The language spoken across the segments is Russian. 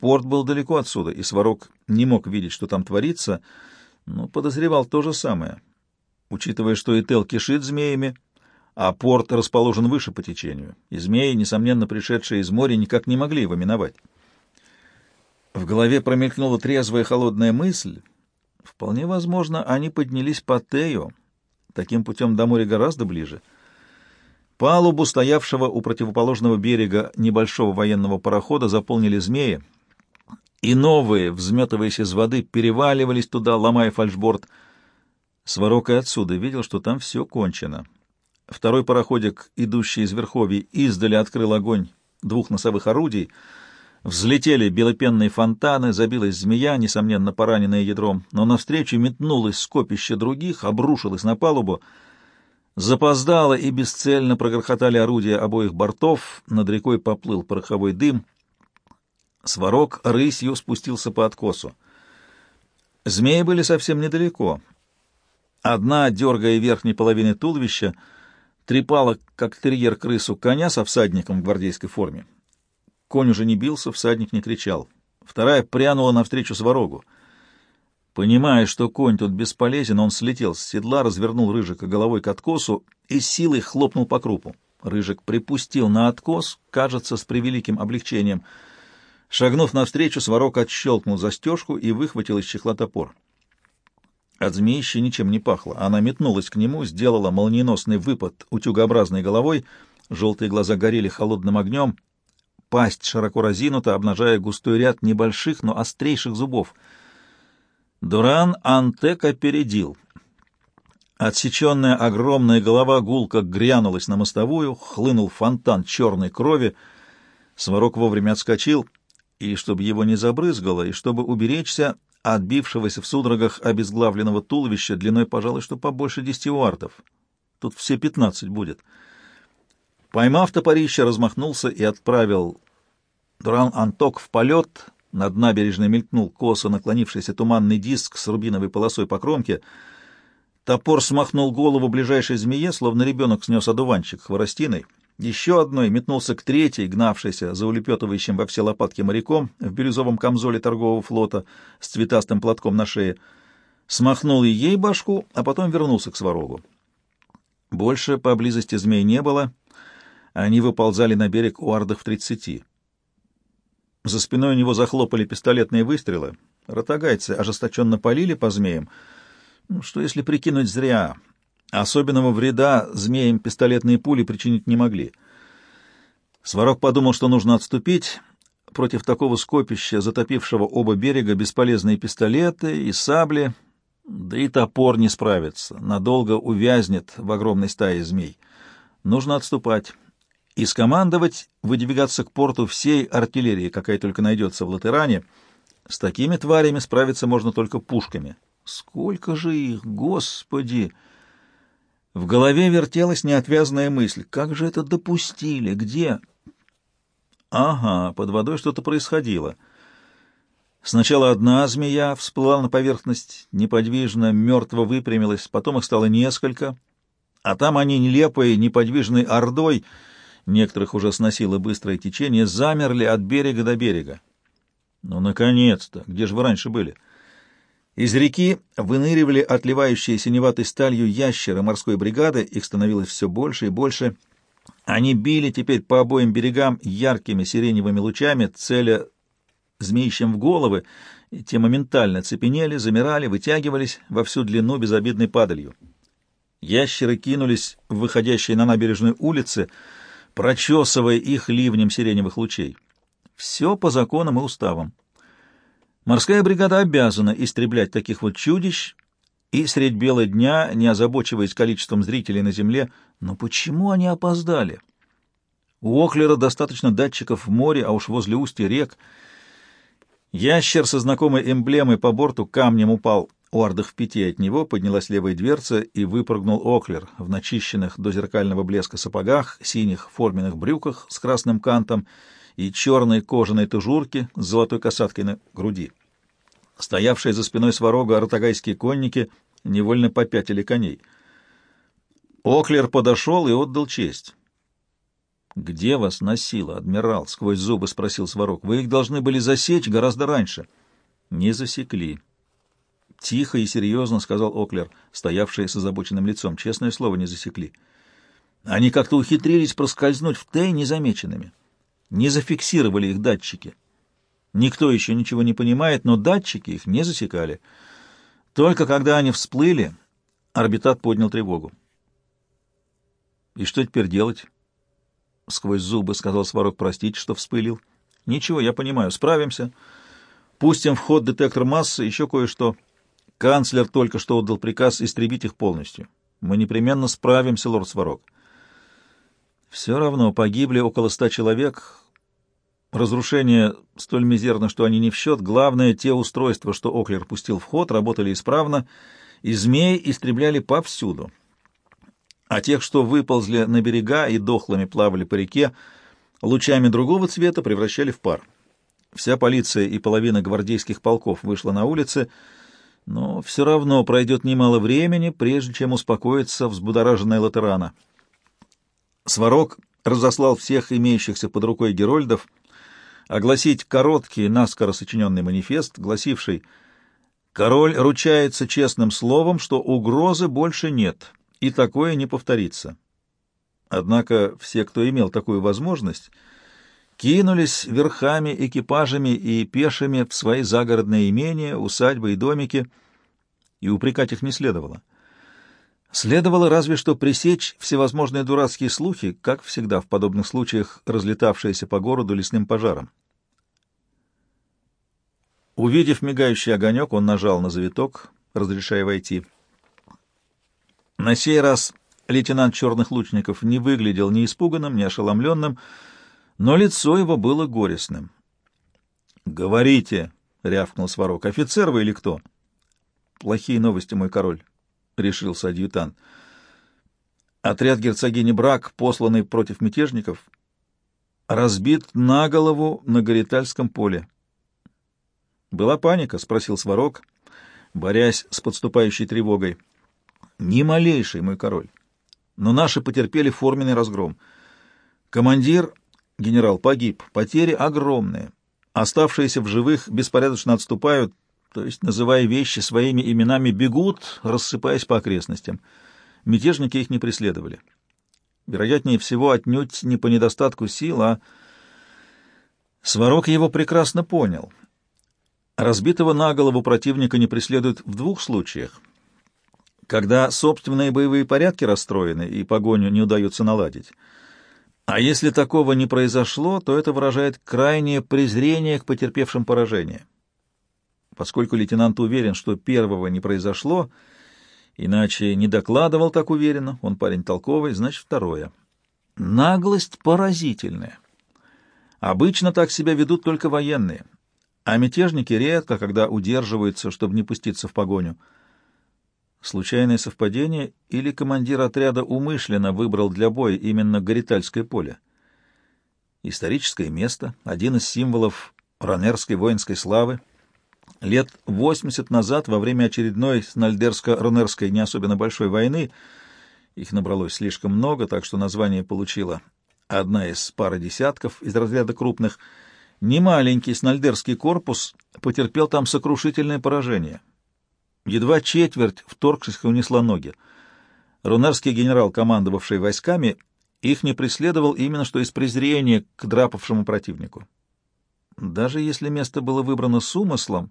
Порт был далеко отсюда, и Сварог не мог видеть, что там творится, но подозревал то же самое. Учитывая, что Ител кишит змеями, а порт расположен выше по течению, и змеи, несомненно пришедшие из моря, никак не могли его миновать. В голове промелькнула трезвая холодная мысль. Вполне возможно, они поднялись по Тею. Таким путем до моря гораздо ближе. Палубу, стоявшего у противоположного берега небольшого военного парохода, заполнили змеи, и новые, взметываясь из воды, переваливались туда, ломая фальшборд. Сварог и отсюда видел, что там все кончено. Второй пароходик, идущий из Верховья, издали открыл огонь двух носовых орудий — Взлетели белопенные фонтаны, забилась змея, несомненно пораненная ядром, но навстречу метнулось скопище других, обрушилось на палубу. Запоздало и бесцельно прогрохотали орудия обоих бортов, над рекой поплыл пороховой дым. Сварог рысью спустился по откосу. Змеи были совсем недалеко. Одна, дергая верхней половины туловища, трепала, как терьер крысу, коня со всадником в гвардейской форме. Конь уже не бился, всадник не кричал. Вторая прянула навстречу сварогу. Понимая, что конь тут бесполезен, он слетел с седла, развернул Рыжика головой к откосу и силой хлопнул по крупу. Рыжик припустил на откос, кажется, с превеликим облегчением. Шагнув навстречу, сварог отщелкнул застежку и выхватил из чехла топор. От змеища ничем не пахло. Она метнулась к нему, сделала молниеносный выпад утюгообразной головой, желтые глаза горели холодным огнем, пасть широко разинута, обнажая густой ряд небольших, но острейших зубов. Дуран Антек опередил. Отсеченная огромная голова гулко грянулась на мостовую, хлынул фонтан черной крови. Сварог вовремя отскочил, и чтобы его не забрызгало, и чтобы уберечься отбившегося в судорогах обезглавленного туловища длиной, пожалуй, что побольше десяти уартов. Тут все пятнадцать будет — Поймав топорище, размахнулся и отправил Дуран Анток в полет. Над набережной мелькнул косо наклонившийся туманный диск с рубиновой полосой по кромке. Топор смахнул голову ближайшей змее, словно ребенок снес одуванчик хворостиной. Еще одной метнулся к третьей, гнавшейся за улепетывающим во все лопатки моряком в бирюзовом камзоле торгового флота с цветастым платком на шее. Смахнул и ей башку, а потом вернулся к сварогу. Больше поблизости змей не было — они выползали на берег у ардах в тридцати. За спиной у него захлопали пистолетные выстрелы. Ротагайцы ожесточенно полили по змеям. Ну, что если прикинуть зря? Особенного вреда змеям пистолетные пули причинить не могли. Сварог подумал, что нужно отступить. Против такого скопища, затопившего оба берега, бесполезные пистолеты и сабли, да и топор не справится, надолго увязнет в огромной стае змей. Нужно отступать и скомандовать выдвигаться к порту всей артиллерии, какая только найдется в Латеране. С такими тварями справиться можно только пушками. Сколько же их, господи! В голове вертелась неотвязная мысль. Как же это допустили? Где? Ага, под водой что-то происходило. Сначала одна змея всплыла на поверхность, неподвижно, мертво выпрямилась, потом их стало несколько, а там они нелепой, неподвижной ордой — некоторых уже сносило быстрое течение, замерли от берега до берега. Ну, наконец-то! Где же вы раньше были? Из реки выныривали отливающие синеватой сталью ящеры морской бригады, их становилось все больше и больше. Они били теперь по обоим берегам яркими сиреневыми лучами, целя змеищем в головы, и те моментально цепенели, замирали, вытягивались во всю длину безобидной падалью. Ящеры кинулись в выходящие на набережную улицы — прочесывая их ливнем сиреневых лучей. Все по законам и уставам. Морская бригада обязана истреблять таких вот чудищ и средь бела дня, не озабочиваясь количеством зрителей на земле. Но почему они опоздали? У Оклера достаточно датчиков в море, а уж возле устья рек. Ящер со знакомой эмблемой по борту камнем упал у ардах в пяти от него поднялась левая дверца и выпрыгнул Оклер в начищенных до зеркального блеска сапогах, синих форменных брюках с красным кантом и черной кожаной тужурке с золотой касаткой на груди. Стоявшие за спиной сварога артагайские конники невольно попятили коней. Оклер подошел и отдал честь. «Где вас носило, адмирал?» — сквозь зубы спросил Сварог. «Вы их должны были засечь гораздо раньше». «Не засекли». Тихо и серьезно сказал Оклер, стоявший с озабоченным лицом. «Честное слово, не засекли. Они как-то ухитрились проскользнуть в Тэй незамеченными. Не зафиксировали их датчики. Никто еще ничего не понимает, но датчики их не засекали. Только когда они всплыли, орбитат поднял тревогу. «И что теперь делать?» — сквозь зубы сказал Сварог. «Простите, что вспылил». «Ничего, я понимаю. Справимся. Пустим в ход детектор массы, еще кое-что. Канцлер только что отдал приказ истребить их полностью. Мы непременно справимся, лорд Сварог». Все равно погибли около ста человек. Разрушение столь мизерно, что они не в счет. Главное, те устройства, что Оклер пустил в ход, работали исправно, и змеи истребляли повсюду а тех, что выползли на берега и дохлыми плавали по реке, лучами другого цвета превращали в пар. Вся полиция и половина гвардейских полков вышла на улицы, но все равно пройдет немало времени, прежде чем успокоится взбудораженная Латерана. Сварог разослал всех имеющихся под рукой герольдов огласить короткий, наскоро сочиненный манифест, гласивший «Король ручается честным словом, что угрозы больше нет» и такое не повторится. Однако все, кто имел такую возможность, кинулись верхами, экипажами и пешими в свои загородные имения, усадьбы и домики, и упрекать их не следовало. Следовало разве что пресечь всевозможные дурацкие слухи, как всегда в подобных случаях разлетавшиеся по городу лесным пожаром. Увидев мигающий огонек, он нажал на завиток, разрешая войти. На сей раз лейтенант черных лучников не выглядел ни испуганным, ни ошеломленным, но лицо его было горестным. «Говорите!» — рявкнул Сварог. «Офицер вы или кто?» «Плохие новости, мой король», — решился адъютант. Отряд герцогини Брак, посланный против мятежников, разбит на голову на Горитальском поле. «Была паника?» — спросил Сварог, борясь с подступающей тревогой. Ни малейший, мой король. Но наши потерпели форменный разгром. Командир, генерал, погиб. Потери огромные. Оставшиеся в живых беспорядочно отступают, то есть, называя вещи своими именами, бегут, рассыпаясь по окрестностям. Мятежники их не преследовали. Вероятнее всего, отнюдь не по недостатку сил, а... Сварог его прекрасно понял. Разбитого на голову противника не преследуют в двух случаях — когда собственные боевые порядки расстроены и погоню не удается наладить. А если такого не произошло, то это выражает крайнее презрение к потерпевшим поражение. Поскольку лейтенант уверен, что первого не произошло, иначе не докладывал так уверенно, он парень толковый, значит, второе. Наглость поразительная. Обычно так себя ведут только военные, а мятежники редко, когда удерживаются, чтобы не пуститься в погоню — Случайное совпадение или командир отряда умышленно выбрал для боя именно Горитальское поле? Историческое место, один из символов ранерской воинской славы. Лет 80 назад, во время очередной Снальдерско-Ронерской не особенно большой войны, их набралось слишком много, так что название получила одна из пары десятков из разряда крупных, немаленький Снальдерский корпус потерпел там сокрушительное поражение — Едва четверть вторгшись унесла ноги. Рунарский генерал, командовавший войсками, их не преследовал именно что из презрения к драпавшему противнику. Даже если место было выбрано с умыслом,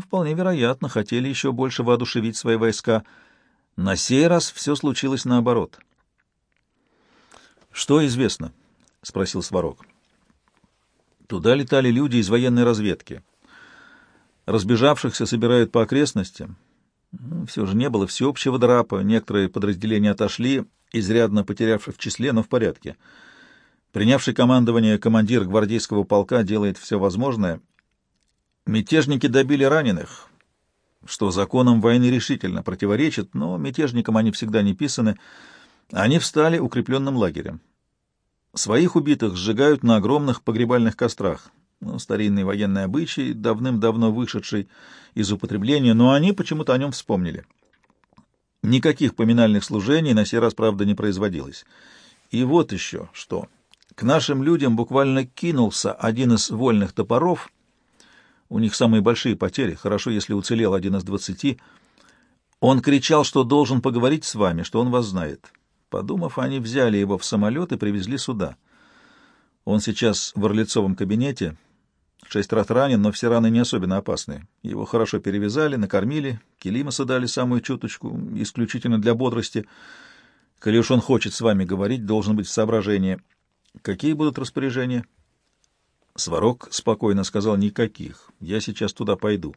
вполне вероятно, хотели еще больше воодушевить свои войска. На сей раз все случилось наоборот. «Что известно?» — спросил Сварог. Туда летали люди из военной разведки. Разбежавшихся собирают по окрестностям. Ну, все же не было всеобщего драпа, некоторые подразделения отошли, изрядно потерявших в числе, но в порядке. Принявший командование командир гвардейского полка делает все возможное. Мятежники добили раненых, что законам войны решительно противоречит, но мятежникам они всегда не писаны. Они встали укрепленным лагерем. Своих убитых сжигают на огромных погребальных кострах ну, старинный военный обычай, давным-давно вышедший из употребления, но они почему-то о нем вспомнили. Никаких поминальных служений на сей раз, правда, не производилось. И вот еще что. К нашим людям буквально кинулся один из вольных топоров. У них самые большие потери, хорошо, если уцелел один из двадцати. Он кричал, что должен поговорить с вами, что он вас знает. Подумав, они взяли его в самолет и привезли сюда. Он сейчас в Орлицовом кабинете, шесть раз ранен, но все раны не особенно опасные. Его хорошо перевязали, накормили, килимаса дали самую чуточку, исключительно для бодрости. Коли уж он хочет с вами говорить, должен быть в соображении. Какие будут распоряжения? Сварог спокойно сказал, никаких. Я сейчас туда пойду.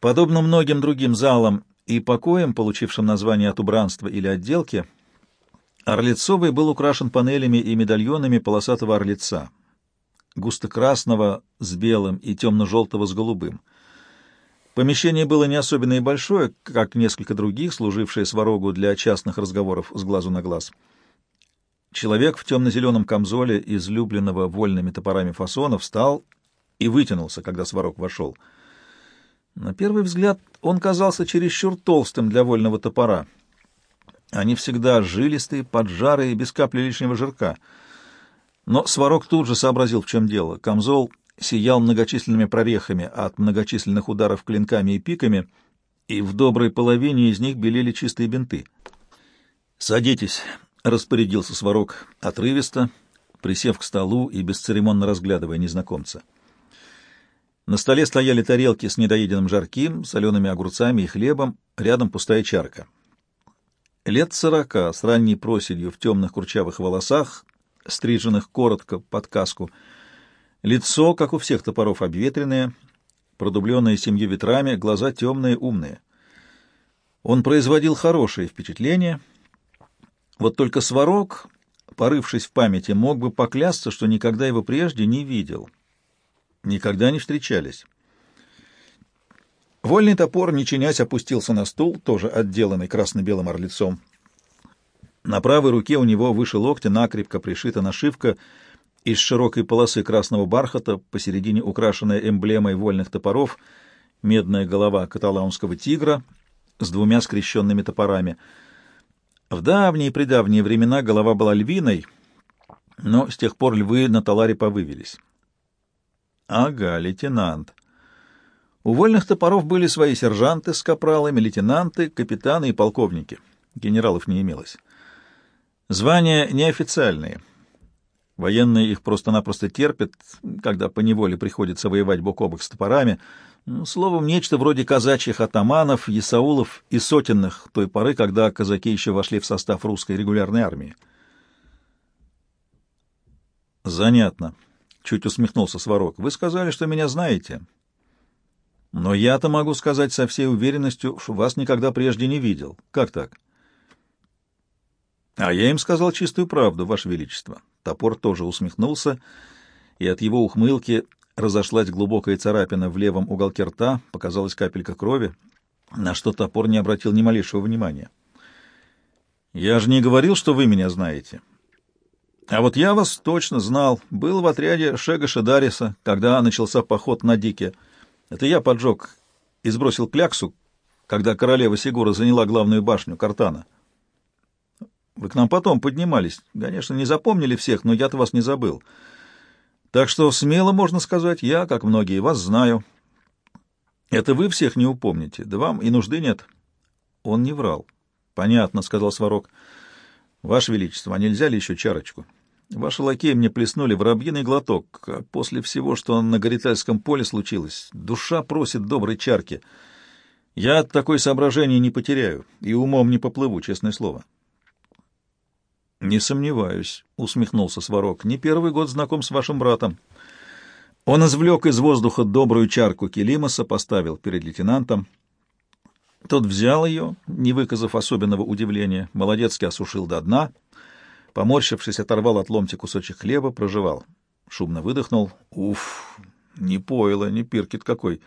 Подобно многим другим залам и покоям, получившим название от убранства или отделки, Орлицовый был украшен панелями и медальонами полосатого орлица, густо-красного с белым и темно-желтого с голубым. Помещение было не особенно и большое, как несколько других, служившее сварогу для частных разговоров с глазу на глаз. Человек в темно-зеленом камзоле, излюбленного вольными топорами фасона, встал и вытянулся, когда сварог вошел. На первый взгляд он казался чересчур толстым для вольного топора — они всегда жилистые, поджарые, без капли лишнего жирка. Но Сварог тут же сообразил, в чем дело. Камзол сиял многочисленными прорехами от многочисленных ударов клинками и пиками, и в доброй половине из них белели чистые бинты. «Садитесь», — распорядился Сварог отрывисто, присев к столу и бесцеремонно разглядывая незнакомца. На столе стояли тарелки с недоеденным жарким, солеными огурцами и хлебом, рядом пустая чарка. Лет сорока, с ранней проседью в темных курчавых волосах, стриженных коротко под каску. Лицо, как у всех топоров, обветренное, продубленное семью ветрами, глаза темные, умные. Он производил хорошее впечатление. Вот только Сварог, порывшись в памяти, мог бы поклясться, что никогда его прежде не видел. Никогда не встречались. Вольный топор, не чинясь, опустился на стул, тоже отделанный красно-белым орлицом. На правой руке у него выше локтя накрепко пришита нашивка из широкой полосы красного бархата, посередине украшенная эмблемой вольных топоров, медная голова каталаунского тигра с двумя скрещенными топорами. В давние-предавние времена голова была львиной, но с тех пор львы на таларе повывелись. — Ага, лейтенант. У вольных топоров были свои сержанты с капралами, лейтенанты, капитаны и полковники. Генералов не имелось. Звания неофициальные. Военные их просто-напросто терпят, когда по неволе приходится воевать бок о бок с топорами. Ну, словом, нечто вроде казачьих атаманов, ясаулов и сотенных той поры, когда казаки еще вошли в состав русской регулярной армии. «Занятно», — чуть усмехнулся Сварог. «Вы сказали, что меня знаете». Но я-то могу сказать со всей уверенностью, что вас никогда прежде не видел. Как так? А я им сказал чистую правду, Ваше Величество. Топор тоже усмехнулся, и от его ухмылки разошлась глубокая царапина в левом уголке рта, показалась капелька крови, на что топор не обратил ни малейшего внимания. «Я же не говорил, что вы меня знаете. А вот я вас точно знал. Был в отряде Шега Шедариса, когда начался поход на Дике». Это я поджег и сбросил кляксу, когда королева Сигура заняла главную башню Картана. Вы к нам потом поднимались. Конечно, не запомнили всех, но я-то вас не забыл. Так что смело можно сказать, я, как многие, вас знаю. Это вы всех не упомните, да вам и нужды нет. Он не врал. Понятно, — сказал Сварог. Ваше Величество, а нельзя ли еще чарочку? — Ваши лакеи мне плеснули воробьиный глоток. А после всего, что на Горитальском поле случилось, душа просит доброй чарки. Я от такой соображения не потеряю и умом не поплыву, честное слово. — Не сомневаюсь, — усмехнулся Сварог. — Не первый год знаком с вашим братом. Он извлек из воздуха добрую чарку Келимаса, поставил перед лейтенантом. Тот взял ее, не выказав особенного удивления, молодецки осушил до дна — Поморщившись, оторвал от ломти кусочек хлеба, прожевал. Шумно выдохнул. Уф, не пойло, не пиркет какой.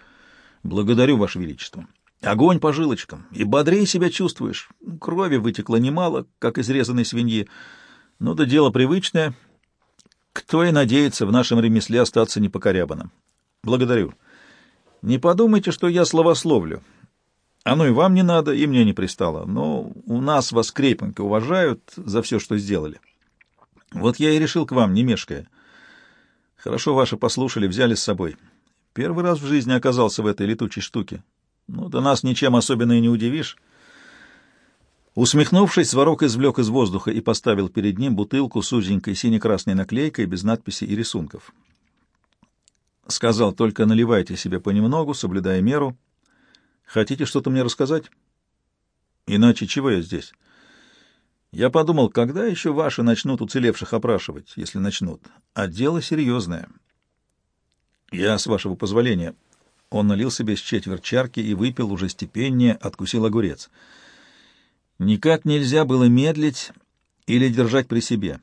Благодарю, Ваше Величество. Огонь по жилочкам, и бодрее себя чувствуешь. Крови вытекло немало, как из резаной свиньи. Но да дело привычное. Кто и надеется в нашем ремесле остаться непокорябанным. Благодарю. Не подумайте, что я словословлю. Оно и вам не надо, и мне не пристало, но у нас вас крепенько уважают за все, что сделали. Вот я и решил к вам, не мешкая. Хорошо ваши послушали, взяли с собой. Первый раз в жизни оказался в этой летучей штуке. Ну, да нас ничем особенно и не удивишь. Усмехнувшись, Сварог извлек из воздуха и поставил перед ним бутылку с узенькой сине-красной наклейкой без надписи и рисунков. Сказал, только наливайте себе понемногу, соблюдая меру. Хотите что-то мне рассказать? Иначе чего я здесь? Я подумал, когда еще ваши начнут уцелевших опрашивать, если начнут? А дело серьезное. Я, с вашего позволения. Он налил себе с четверть чарки и выпил уже степеннее, откусил огурец. — Никак нельзя было медлить или держать при себе.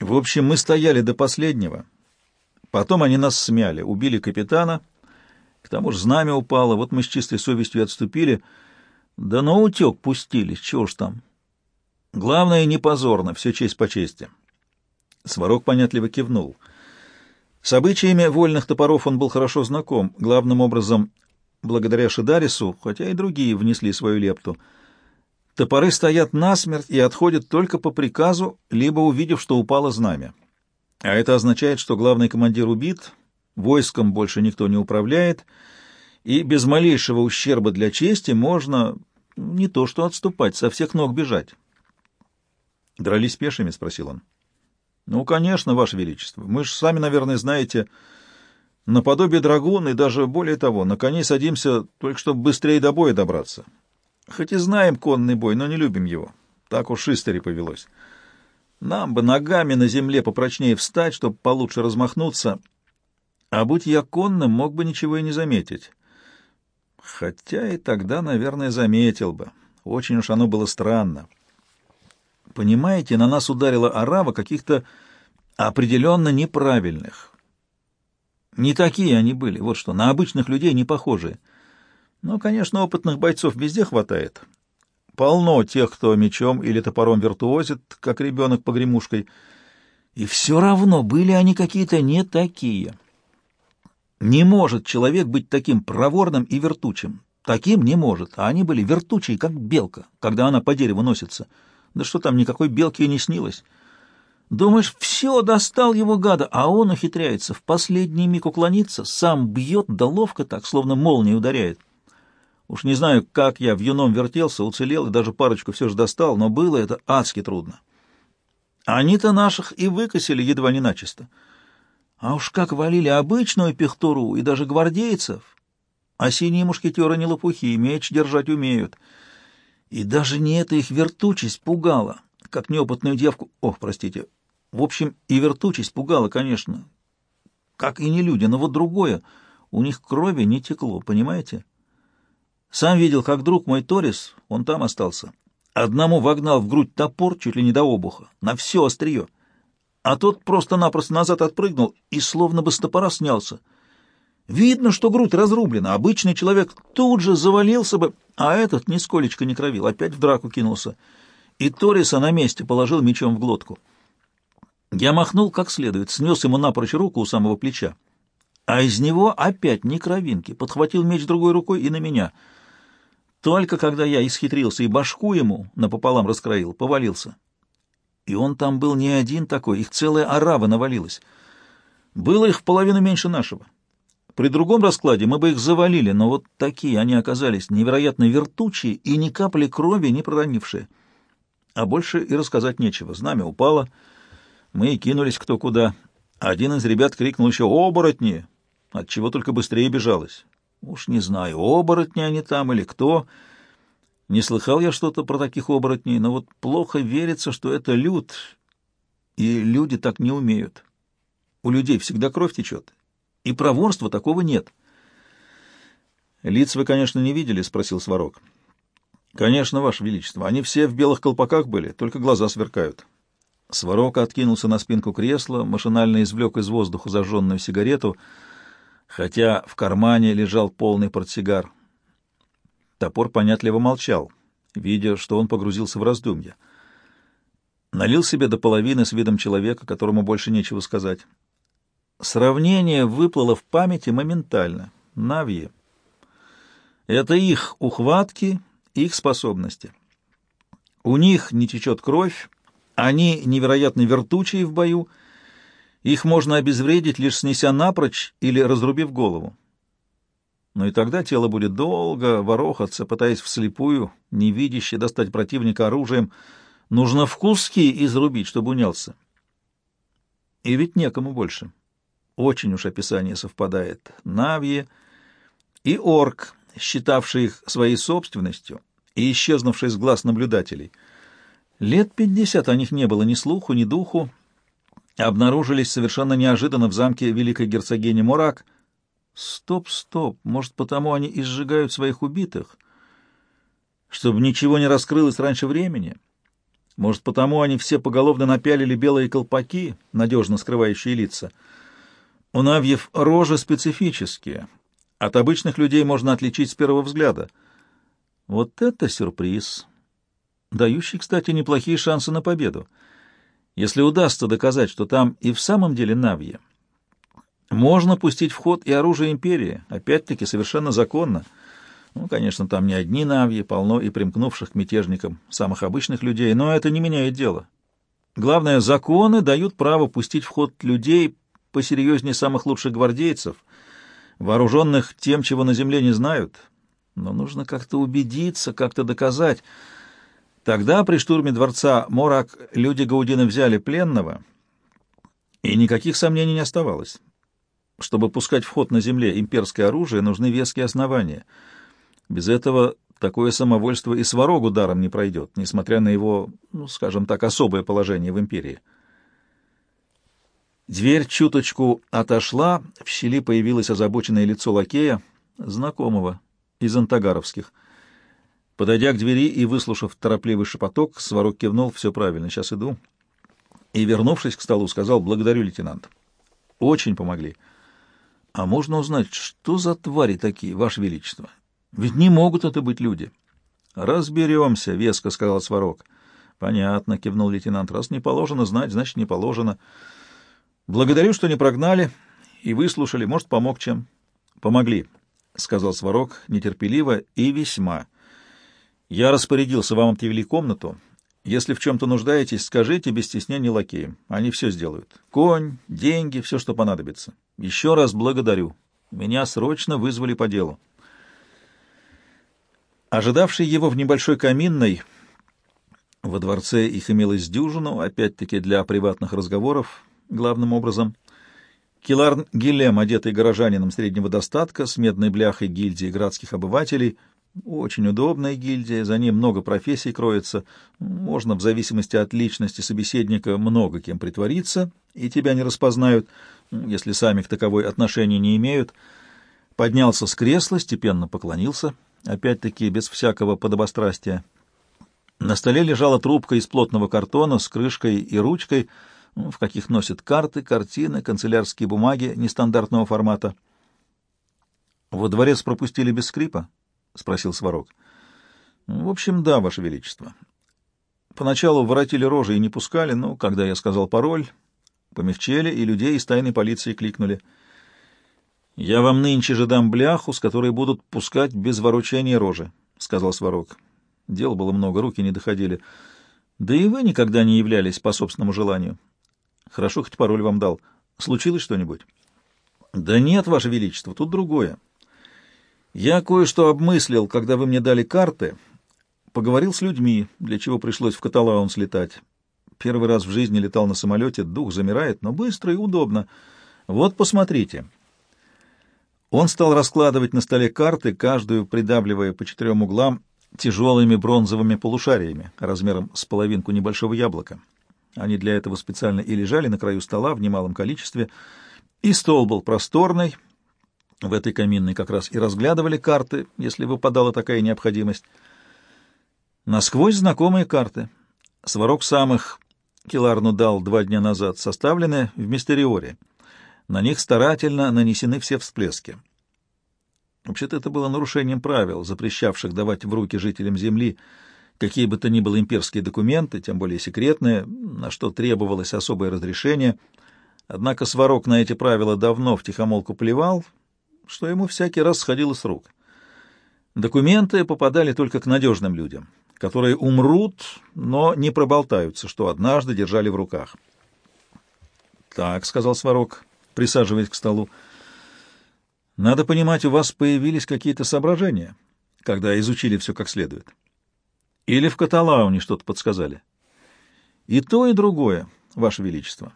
В общем, мы стояли до последнего. Потом они нас смяли, убили капитана. К тому же знамя упало, вот мы с чистой совестью отступили. Да на утек пустились, чего ж там. Главное, не позорно, все честь по чести. Сварог понятливо кивнул. С обычаями вольных топоров он был хорошо знаком, главным образом благодаря Шидарису, хотя и другие внесли свою лепту. Топоры стоят насмерть и отходят только по приказу, либо увидев, что упало знамя. А это означает, что главный командир убит, войском больше никто не управляет, и без малейшего ущерба для чести можно не то что отступать, со всех ног бежать. «Дрались пешими?» — спросил он. «Ну, конечно, Ваше Величество. Мы же сами, наверное, знаете...» Наподобие драгун и даже более того, на коней садимся только чтобы быстрее до боя добраться. Хоть и знаем конный бой, но не любим его. Так уж истори повелось. Нам бы ногами на земле попрочнее встать, чтобы получше размахнуться. А будь я конным, мог бы ничего и не заметить. Хотя и тогда, наверное, заметил бы. Очень уж оно было странно. Понимаете, на нас ударила орава каких-то определенно неправильных, не такие они были, вот что, на обычных людей не похожие. Но, конечно, опытных бойцов везде хватает. Полно тех, кто мечом или топором виртуозит, как ребенок погремушкой. И все равно были они какие-то не такие. Не может человек быть таким проворным и вертучим. Таким не может, а они были вертучие, как белка, когда она по дереву носится. Да что там, никакой белки и не снилось. Думаешь, все, достал его гада, а он ухитряется в последний миг уклониться, сам бьет, да ловко так, словно молнией ударяет. Уж не знаю, как я в юном вертелся, уцелел и даже парочку все же достал, но было это адски трудно. Они-то наших и выкосили едва не начисто. А уж как валили обычную пехтуру и даже гвардейцев. А синие мушкетеры не лопухи, меч держать умеют. И даже не эта их вертучесть пугала, как неопытную девку... Ох, простите, в общем, и вертучесть пугала, конечно. Как и не люди, но вот другое. У них крови не текло, понимаете? Сам видел, как друг мой Торис, он там остался. Одному вогнал в грудь топор чуть ли не до обуха, на все острие. А тот просто-напросто назад отпрыгнул и словно бы с топора снялся. Видно, что грудь разрублена. Обычный человек тут же завалился бы, а этот нисколечко не кровил, опять в драку кинулся. И Ториса на месте положил мечом в глотку. Я махнул как следует, снес ему напрочь руку у самого плеча. А из него опять ни кровинки, подхватил меч другой рукой и на меня. Только когда я исхитрился и башку ему напополам раскроил, повалился. И он там был не один такой, их целая орава навалилась. Было их в половину меньше нашего. При другом раскладе мы бы их завалили, но вот такие они оказались невероятно вертучие и ни капли крови не проронившие. А больше и рассказать нечего. Знамя упало — мы и кинулись кто куда. Один из ребят крикнул еще «Оборотни!», от чего только быстрее бежалось. Уж не знаю, оборотни они там или кто. Не слыхал я что-то про таких оборотней, но вот плохо верится, что это люд, и люди так не умеют. У людей всегда кровь течет, и проворства такого нет. «Лиц вы, конечно, не видели?» — спросил Сварог. «Конечно, Ваше Величество. Они все в белых колпаках были, только глаза сверкают». Сварог откинулся на спинку кресла, машинально извлек из воздуха зажженную сигарету, хотя в кармане лежал полный портсигар. Топор понятливо молчал, видя, что он погрузился в раздумья. Налил себе до половины с видом человека, которому больше нечего сказать. Сравнение выплыло в памяти моментально. Навьи. Это их ухватки, их способности. У них не течет кровь, Они невероятно вертучие в бою, их можно обезвредить, лишь снеся напрочь или разрубив голову. Но и тогда тело будет долго ворохаться, пытаясь вслепую, невидяще достать противника оружием. Нужно в куски изрубить, чтобы унялся. И ведь некому больше. Очень уж описание совпадает. Навье и орк, считавший их своей собственностью и исчезнувший с глаз наблюдателей — Лет пятьдесят о них не было ни слуху, ни духу. Обнаружились совершенно неожиданно в замке великой герцогини Мурак. Стоп, стоп, может, потому они изжигают своих убитых? Чтобы ничего не раскрылось раньше времени? Может, потому они все поголовно напялили белые колпаки, надежно скрывающие лица? У Навьев рожи специфические. От обычных людей можно отличить с первого взгляда. Вот это сюрприз! дающий, кстати, неплохие шансы на победу. Если удастся доказать, что там и в самом деле Навья, можно пустить в ход и оружие империи, опять-таки совершенно законно. Ну, конечно, там не одни Навьи, полно и примкнувших к мятежникам самых обычных людей, но это не меняет дело. Главное, законы дают право пустить в ход людей посерьезнее самых лучших гвардейцев, вооруженных тем, чего на земле не знают. Но нужно как-то убедиться, как-то доказать. Тогда при штурме дворца Морак люди Гаудина взяли пленного, и никаких сомнений не оставалось. Чтобы пускать в ход на земле имперское оружие, нужны веские основания. Без этого такое самовольство и сварогу даром не пройдет, несмотря на его, ну, скажем так, особое положение в империи. Дверь чуточку отошла, в щели появилось озабоченное лицо лакея, знакомого, из антагаровских — Подойдя к двери и выслушав торопливый шепоток, Сварог кивнул, все правильно, сейчас иду. И, вернувшись к столу, сказал, благодарю, лейтенант. Очень помогли. А можно узнать, что за твари такие, Ваше Величество? Ведь не могут это быть люди. Разберемся, — веско сказал Сварог. Понятно, — кивнул лейтенант. Раз не положено знать, значит, не положено. Благодарю, что не прогнали и выслушали. Может, помог чем? Помогли, — сказал Сварог нетерпеливо и весьма. Я распорядился вам отвели комнату. Если в чем-то нуждаетесь, скажите без стеснения лакеям. Они все сделают. Конь, деньги, все, что понадобится. Еще раз благодарю. Меня срочно вызвали по делу. Ожидавший его в небольшой каминной, во дворце их имелось дюжину, опять-таки для приватных разговоров, главным образом. Киларн Гилем, одетый горожанином среднего достатка, с медной бляхой гильдии градских обывателей — очень удобная гильдия, за ней много профессий кроется. Можно в зависимости от личности собеседника много кем притвориться, и тебя не распознают, если сами к таковой отношения не имеют. Поднялся с кресла, степенно поклонился, опять-таки без всякого подобострастия. На столе лежала трубка из плотного картона с крышкой и ручкой, в каких носят карты, картины, канцелярские бумаги нестандартного формата. Во дворец пропустили без скрипа. — спросил Сварог. — В общем, да, Ваше Величество. Поначалу воротили рожи и не пускали, но когда я сказал пароль, помягчели, и людей из тайной полиции кликнули. — Я вам нынче же дам бляху, с которой будут пускать без ворочения рожи, — сказал Сварог. Дел было много, руки не доходили. Да и вы никогда не являлись по собственному желанию. Хорошо, хоть пароль вам дал. Случилось что-нибудь? — Да нет, Ваше Величество, тут другое. Я кое-что обмыслил, когда вы мне дали карты, поговорил с людьми, для чего пришлось в Каталаун слетать. Первый раз в жизни летал на самолете, дух замирает, но быстро и удобно. Вот посмотрите. Он стал раскладывать на столе карты, каждую придавливая по четырем углам тяжелыми бронзовыми полушариями, размером с половинку небольшого яблока. Они для этого специально и лежали на краю стола в немалом количестве, и стол был просторный, в этой каминной как раз и разглядывали карты, если выпадала такая необходимость. Насквозь знакомые карты. Сварог самых Киларну дал два дня назад, составлены в Мистериоре. На них старательно нанесены все всплески. Вообще-то это было нарушением правил, запрещавших давать в руки жителям Земли какие бы то ни было имперские документы, тем более секретные, на что требовалось особое разрешение. Однако Сварог на эти правила давно втихомолку плевал что ему всякий раз сходило с рук. Документы попадали только к надежным людям. которые умрут, но не проболтаются, что однажды держали в руках. «Так», — сказал Сварог, присаживаясь к столу, — «надо понимать, у вас появились какие-то соображения, когда изучили все как следует. Или в Каталауне что-то подсказали?» «И то, и другое, Ваше Величество.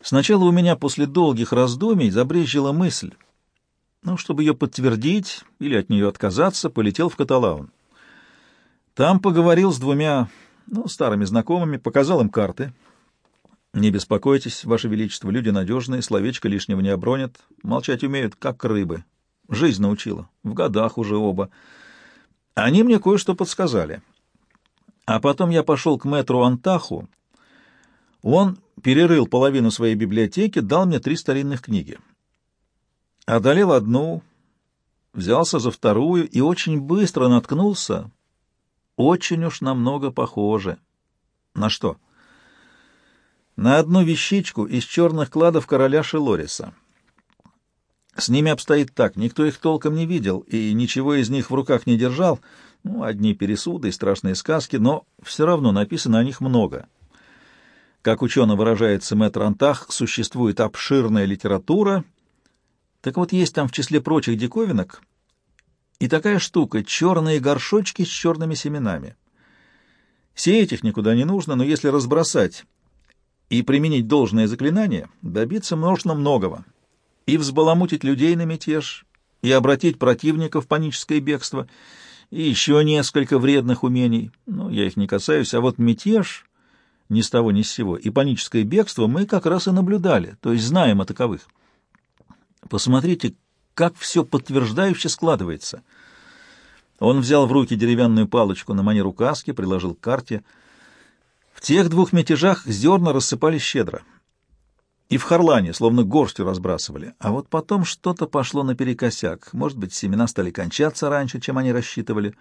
Сначала у меня после долгих раздумий забрежила мысль, ну, чтобы ее подтвердить или от нее отказаться, полетел в Каталаун. Там поговорил с двумя, ну, старыми знакомыми, показал им карты. Не беспокойтесь, Ваше Величество, люди надежные, словечко лишнего не обронят, молчать умеют, как рыбы. Жизнь научила, в годах уже оба. Они мне кое-что подсказали. А потом я пошел к мэтру Антаху. Он перерыл половину своей библиотеки, дал мне три старинных книги. Одолел одну, взялся за вторую и очень быстро наткнулся очень уж намного похоже. На что? На одну вещичку из черных кладов короля Шелориса. С ними обстоит так, никто их толком не видел и ничего из них в руках не держал, ну, одни пересуды и страшные сказки, но все равно написано о них много. Как учено выражается мэтр Антах, существует обширная литература, так вот есть там в числе прочих диковинок — и такая штука — черные горшочки с черными семенами. Сеять их никуда не нужно, но если разбросать и применить должное заклинание, добиться можно многого. И взбаламутить людей на мятеж, и обратить противников в паническое бегство, и еще несколько вредных умений. Ну, я их не касаюсь, а вот мятеж ни с того ни с сего и паническое бегство мы как раз и наблюдали, то есть знаем о таковых. Посмотрите, как все подтверждающе складывается. Он взял в руки деревянную палочку на манеру каски, приложил к карте. В тех двух мятежах зерна рассыпались щедро. И в Харлане словно горстью разбрасывали. А вот потом что-то пошло наперекосяк. Может быть, семена стали кончаться раньше, чем они рассчитывали.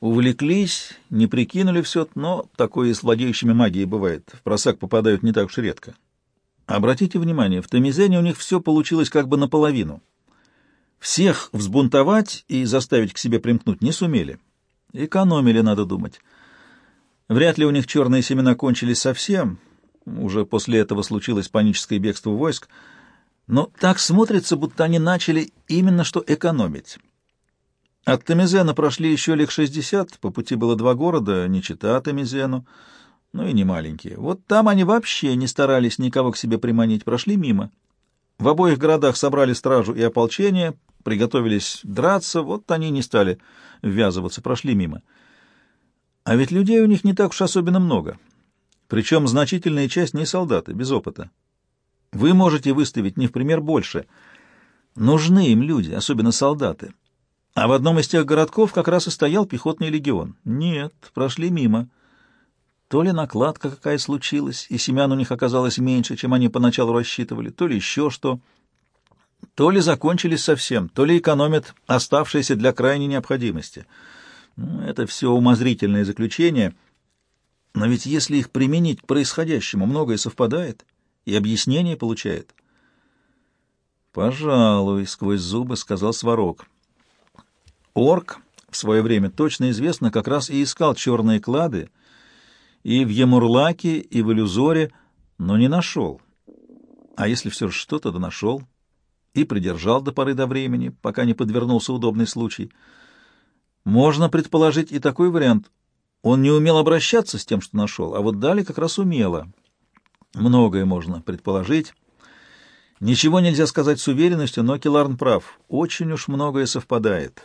Увлеклись, не прикинули все, но такое и с владеющими магией бывает. В просак попадают не так уж редко. Обратите внимание, в Тамизене у них все получилось как бы наполовину. Всех взбунтовать и заставить к себе примкнуть не сумели. Экономили, надо думать. Вряд ли у них черные семена кончились совсем. Уже после этого случилось паническое бегство войск. Но так смотрится, будто они начали именно что экономить. От Тамизена прошли еще лет шестьдесят, по пути было два города, не чита Тамизену, ну и не маленькие. Вот там они вообще не старались никого к себе приманить, прошли мимо. В обоих городах собрали стражу и ополчение, приготовились драться, вот они не стали ввязываться, прошли мимо. А ведь людей у них не так уж особенно много. Причем значительная часть не солдаты, без опыта. Вы можете выставить не в пример больше. Нужны им люди, особенно солдаты. А в одном из тех городков как раз и стоял пехотный легион. Нет, прошли мимо. То ли накладка какая случилась, и семян у них оказалось меньше, чем они поначалу рассчитывали, то ли еще что — то ли закончились совсем, то ли экономят оставшиеся для крайней необходимости. Ну, это все умозрительное заключение. Но ведь если их применить к происходящему, многое совпадает и объяснение получает. «Пожалуй», — сквозь зубы сказал Сварог. Орк в свое время точно известно как раз и искал черные клады и в Емурлаке, и в Илюзоре, но не нашел. А если все же что-то да нашел, и придержал до поры до времени, пока не подвернулся удобный случай. Можно предположить и такой вариант. Он не умел обращаться с тем, что нашел, а вот Дали как раз умела. Многое можно предположить. Ничего нельзя сказать с уверенностью, но Келарн прав. Очень уж многое совпадает.